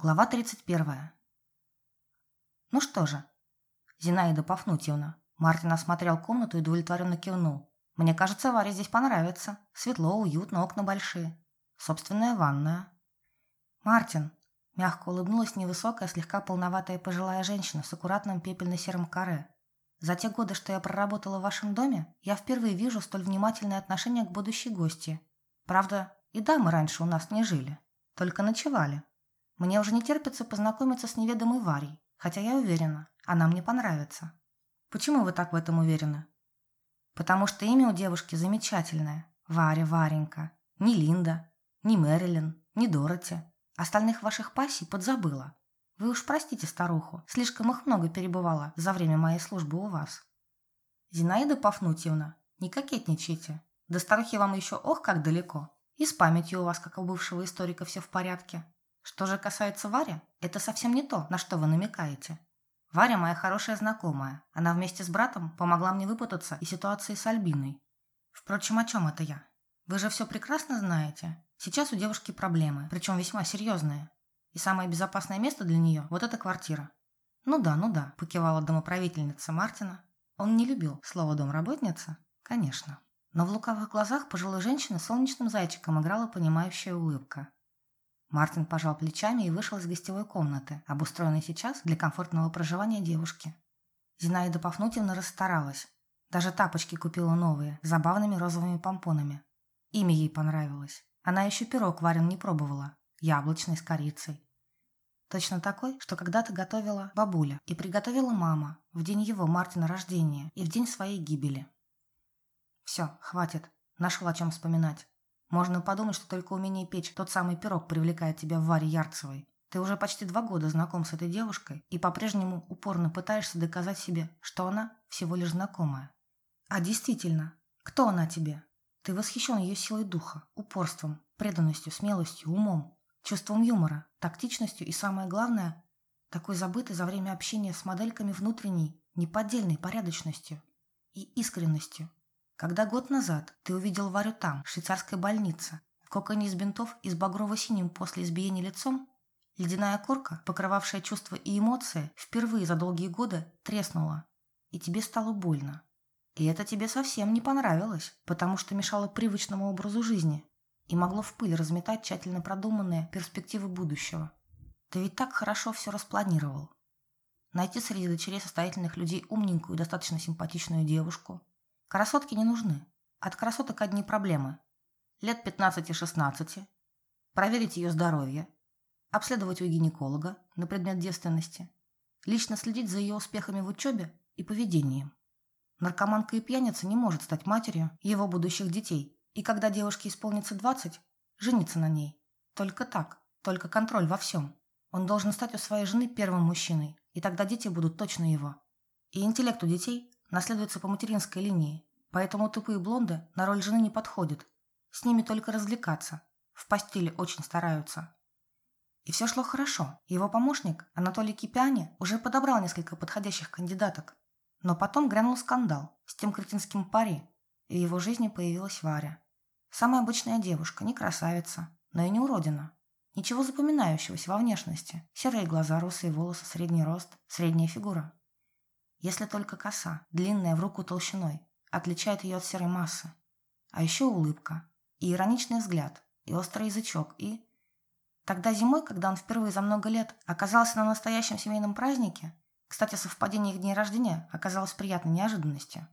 Глава 31. Ну что же, Зинаида Пафнутьевна. Мартин осмотрел комнату и удовлетворенно кивнул. Мне кажется, Варе здесь понравится. Светло, уютно, окна большие. Собственная ванная. Мартин. Мягко улыбнулась невысокая, слегка полноватая пожилая женщина с аккуратным пепельно-серым каре. За те годы, что я проработала в вашем доме, я впервые вижу столь внимательное отношение к будущей гости. Правда, и дамы раньше у нас не жили, только ночевали. Мне уже не терпится познакомиться с неведомой Варей, хотя я уверена, она мне понравится. Почему вы так в этом уверены? Потому что имя у девушки замечательное. Варя, Варенька. Не Линда, не Мэрилин, не Дороти. Остальных ваших пассий подзабыла. Вы уж простите старуху, слишком их много перебывала за время моей службы у вас. Зинаида Пафнутьевна, не кокетничайте. До старухи вам еще ох как далеко. И с памятью у вас, как у бывшего историка, все в порядке. Что же касается Вари, это совсем не то, на что вы намекаете. Варя моя хорошая знакомая. Она вместе с братом помогла мне выпутаться из ситуации с Альбиной. Впрочем, о чем это я? Вы же все прекрасно знаете. Сейчас у девушки проблемы, причем весьма серьезные. И самое безопасное место для нее – вот эта квартира. Ну да, ну да, покивала домоправительница Мартина. Он не любил слово «домработница», конечно. Но в лукавых глазах пожилой женщины солнечным зайчиком играла понимающая улыбка. Мартин пожал плечами и вышел из гостевой комнаты, обустроенной сейчас для комфортного проживания девушки. Зинаида Пафнутьевна расстаралась. Даже тапочки купила новые, с забавными розовыми помпонами. Имя ей понравилось. Она еще пирог варен не пробовала. Яблочный с корицей. Точно такой, что когда-то готовила бабуля и приготовила мама в день его, Мартина, рождения и в день своей гибели. Все, хватит. Нашел о чем вспоминать. Можно подумать, что только умение печь тот самый пирог привлекает тебя в Варе Ярцевой. Ты уже почти два года знаком с этой девушкой и по-прежнему упорно пытаешься доказать себе, что она всего лишь знакомая. А действительно, кто она тебе? Ты восхищен ее силой духа, упорством, преданностью, смелостью, умом, чувством юмора, тактичностью и, самое главное, такой забытой за время общения с модельками внутренней, неподдельной порядочностью и искренностью. Когда год назад ты увидел Варю там, в швейцарской больнице, в коконе из бинтов и с багрово-синим после избиения лицом, ледяная корка, покрывавшая чувства и эмоции, впервые за долгие годы треснула, и тебе стало больно. И это тебе совсем не понравилось, потому что мешало привычному образу жизни и могло в пыль разметать тщательно продуманные перспективы будущего. Ты ведь так хорошо все распланировал. Найти среди дочерей состоятельных людей умненькую и достаточно симпатичную девушку, Красотки не нужны. От красоток одни проблемы. Лет 15-16. Проверить ее здоровье. Обследовать у гинеколога на предмет девственности. Лично следить за ее успехами в учебе и поведением. Наркоманка и пьяница не может стать матерью его будущих детей. И когда девушке исполнится 20, жениться на ней. Только так, только контроль во всем. Он должен стать у своей жены первым мужчиной, и тогда дети будут точно его. И интеллект у детей наследуется по материнской линии, поэтому тупые блонды на роль жены не подходят. С ними только развлекаться. В постели очень стараются. И все шло хорошо. Его помощник, Анатолий Кипиани, уже подобрал несколько подходящих кандидаток. Но потом грянул скандал с тем кретинским пари, и в его жизни появилась Варя. Самая обычная девушка, не красавица, но и не уродина. Ничего запоминающегося во внешности. Серые глаза, русые волосы, средний рост, средняя фигура. Если только коса, длинная в руку толщиной, отличает ее от серой массы. А еще улыбка, и ироничный взгляд, и острый язычок, и... Тогда зимой, когда он впервые за много лет оказался на настоящем семейном празднике, кстати, совпадение их дней рождения оказалось приятной неожиданностью.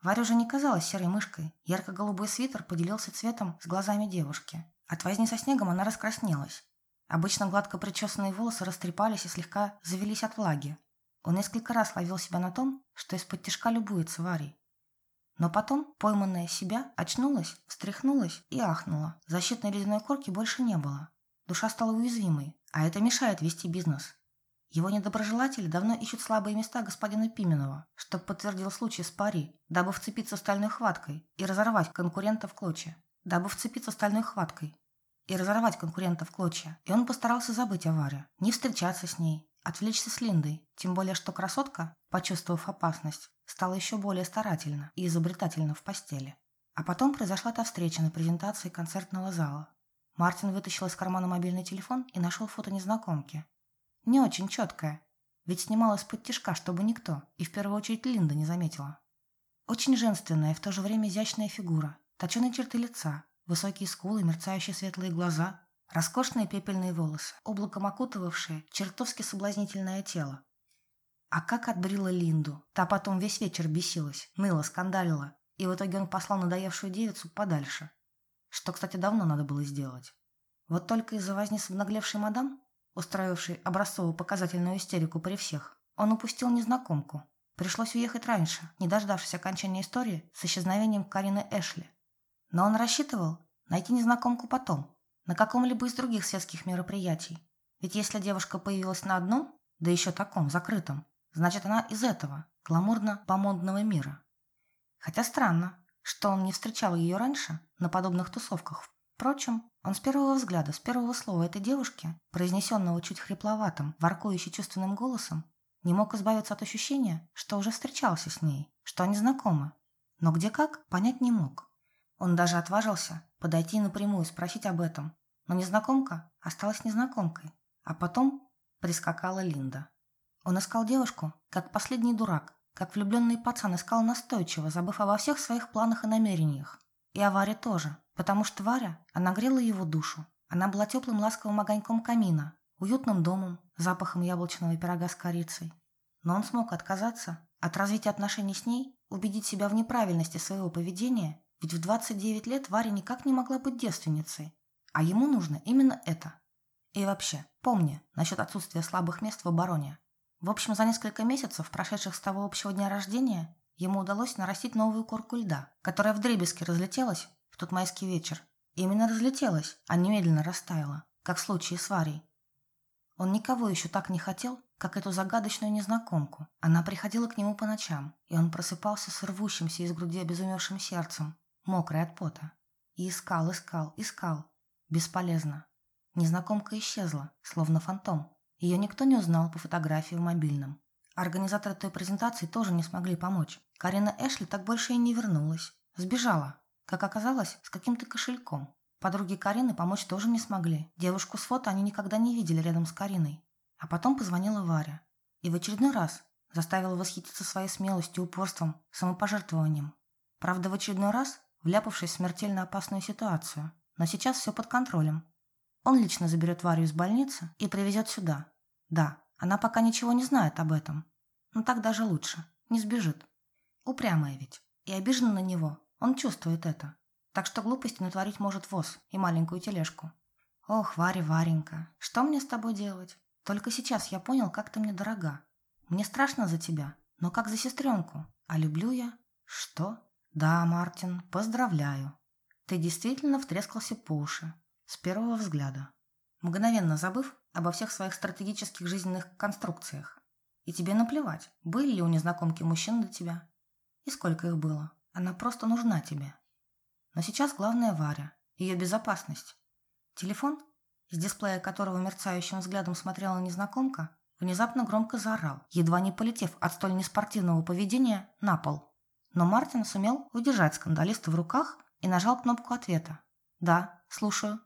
Варя уже не казалась серой мышкой. Ярко-голубой свитер поделился цветом с глазами девушки. От возни со снегом она раскраснелась. Обычно гладко причесанные волосы растрепались и слегка завелись от влаги, он несколько раз ловил себя на том, что из-под тяжка любуется Варей. Но потом, пойманная себя, очнулась, встряхнулась и ахнула. Защитной ледяной корки больше не было. Душа стала уязвимой, а это мешает вести бизнес. Его недоброжелатели давно ищут слабые места господина Пименова, чтобы подтвердил случай с пари, дабы вцепиться стальной хваткой и разорвать конкурента в клочья. Дабы вцепиться стальной хваткой и разорвать конкурента в клочья. И он постарался забыть о Варе, не встречаться с ней, Отвлечься с Линдой, тем более что красотка, почувствовав опасность, стала еще более старательна и изобретательна в постели. А потом произошла та встреча на презентации концертного зала. Мартин вытащил из кармана мобильный телефон и нашел фото незнакомки. Не очень четкое, ведь снимал из-под тишка, чтобы никто, и в первую очередь Линда, не заметила. Очень женственная и в то же время изящная фигура, точеные черты лица, высокие скулы, мерцающие светлые глаза, роскошные пепельные волосы, облаком окутывавшие чертовски соблазнительное тело. А как отбрила Линду. Та потом весь вечер бесилась, ныла, скандалила, и в итоге он послал надоевшую девицу подальше. Что, кстати, давно надо было сделать. Вот только из-за возни с обнаглевшей мадам, устроившей образцово-показательную истерику при всех, он упустил незнакомку. Пришлось уехать раньше, не дождавшись окончания истории с исчезновением Карины Эшли. Но он рассчитывал найти незнакомку потом, на каком-либо из других светских мероприятий. Ведь если девушка появилась на одном, да еще таком, закрытом, значит она из этого, гламурно-помодного мира. Хотя странно, что он не встречал ее раньше на подобных тусовках. Впрочем, он с первого взгляда, с первого слова этой девушки, произнесенного чуть хрипловатым, воркующим чувственным голосом, не мог избавиться от ощущения, что уже встречался с ней, что они знакомы. Но где как, понять не мог. Он даже отважился подойти напрямую и спросить об этом, но незнакомка осталась незнакомкой. А потом прискакала Линда. Он искал девушку, как последний дурак, как влюбленный пацан искал настойчиво, забыв обо всех своих планах и намерениях. И о Варе тоже, потому что Варя, она грела его душу. Она была теплым ласковым огоньком камина, уютным домом, запахом яблочного пирога с корицей. Но он смог отказаться от развития отношений с ней, убедить себя в неправильности своего поведения, ведь в 29 лет Варя никак не могла быть девственницей. А ему нужно именно это. И вообще, помни насчет отсутствия слабых мест в обороне. В общем, за несколько месяцев, прошедших с того общего дня рождения, ему удалось нарастить новую корку льда, которая вдребезги разлетелась в тот майский вечер. И именно разлетелась, а немедленно растаяла, как в случае с Варей. Он никого еще так не хотел, как эту загадочную незнакомку. Она приходила к нему по ночам, и он просыпался с рвущимся из груди обезумевшим сердцем, мокрый от пота. И искал, искал, искал, Бесполезно. Незнакомка исчезла, словно фантом. Ее никто не узнал по фотографии в мобильном. Организаторы той презентации тоже не смогли помочь. Карина Эшли так больше и не вернулась. Сбежала. Как оказалось, с каким-то кошельком. Подруги Карины помочь тоже не смогли. Девушку с фото они никогда не видели рядом с Кариной. А потом позвонила Варя. И в очередной раз заставила восхититься своей смелостью, упорством, самопожертвованием. Правда, в очередной раз вляпавшись в смертельно опасную ситуацию. Но сейчас все под контролем. Он лично заберет Варю из больницы и привезет сюда. Да, она пока ничего не знает об этом. Но так даже лучше. Не сбежит. Упрямая ведь. И обижена на него. Он чувствует это. Так что глупости натворить может воз и маленькую тележку. Ох, Варя, Варенька, что мне с тобой делать? Только сейчас я понял, как ты мне дорога. Мне страшно за тебя, но как за сестренку. А люблю я... Что? Да, Мартин, поздравляю. Ты действительно втрескался по уши. С первого взгляда. Мгновенно забыв обо всех своих стратегических жизненных конструкциях. И тебе наплевать, были ли у незнакомки мужчин до тебя. И сколько их было. Она просто нужна тебе. Но сейчас главное Варя. Ее безопасность. Телефон, с дисплея которого мерцающим взглядом смотрела незнакомка, внезапно громко заорал, едва не полетев от столь неспортивного поведения на пол. Но Мартин сумел удержать скандалиста в руках и нажал кнопку ответа. «Да, слушаю».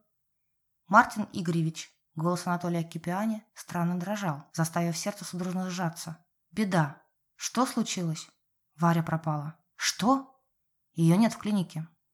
«Мартин Игоревич». Голос Анатолия Кипиани странно дрожал, заставив сердце судорожно сжаться. «Беда. Что случилось?» Варя пропала. «Что?» «Ее нет в клинике.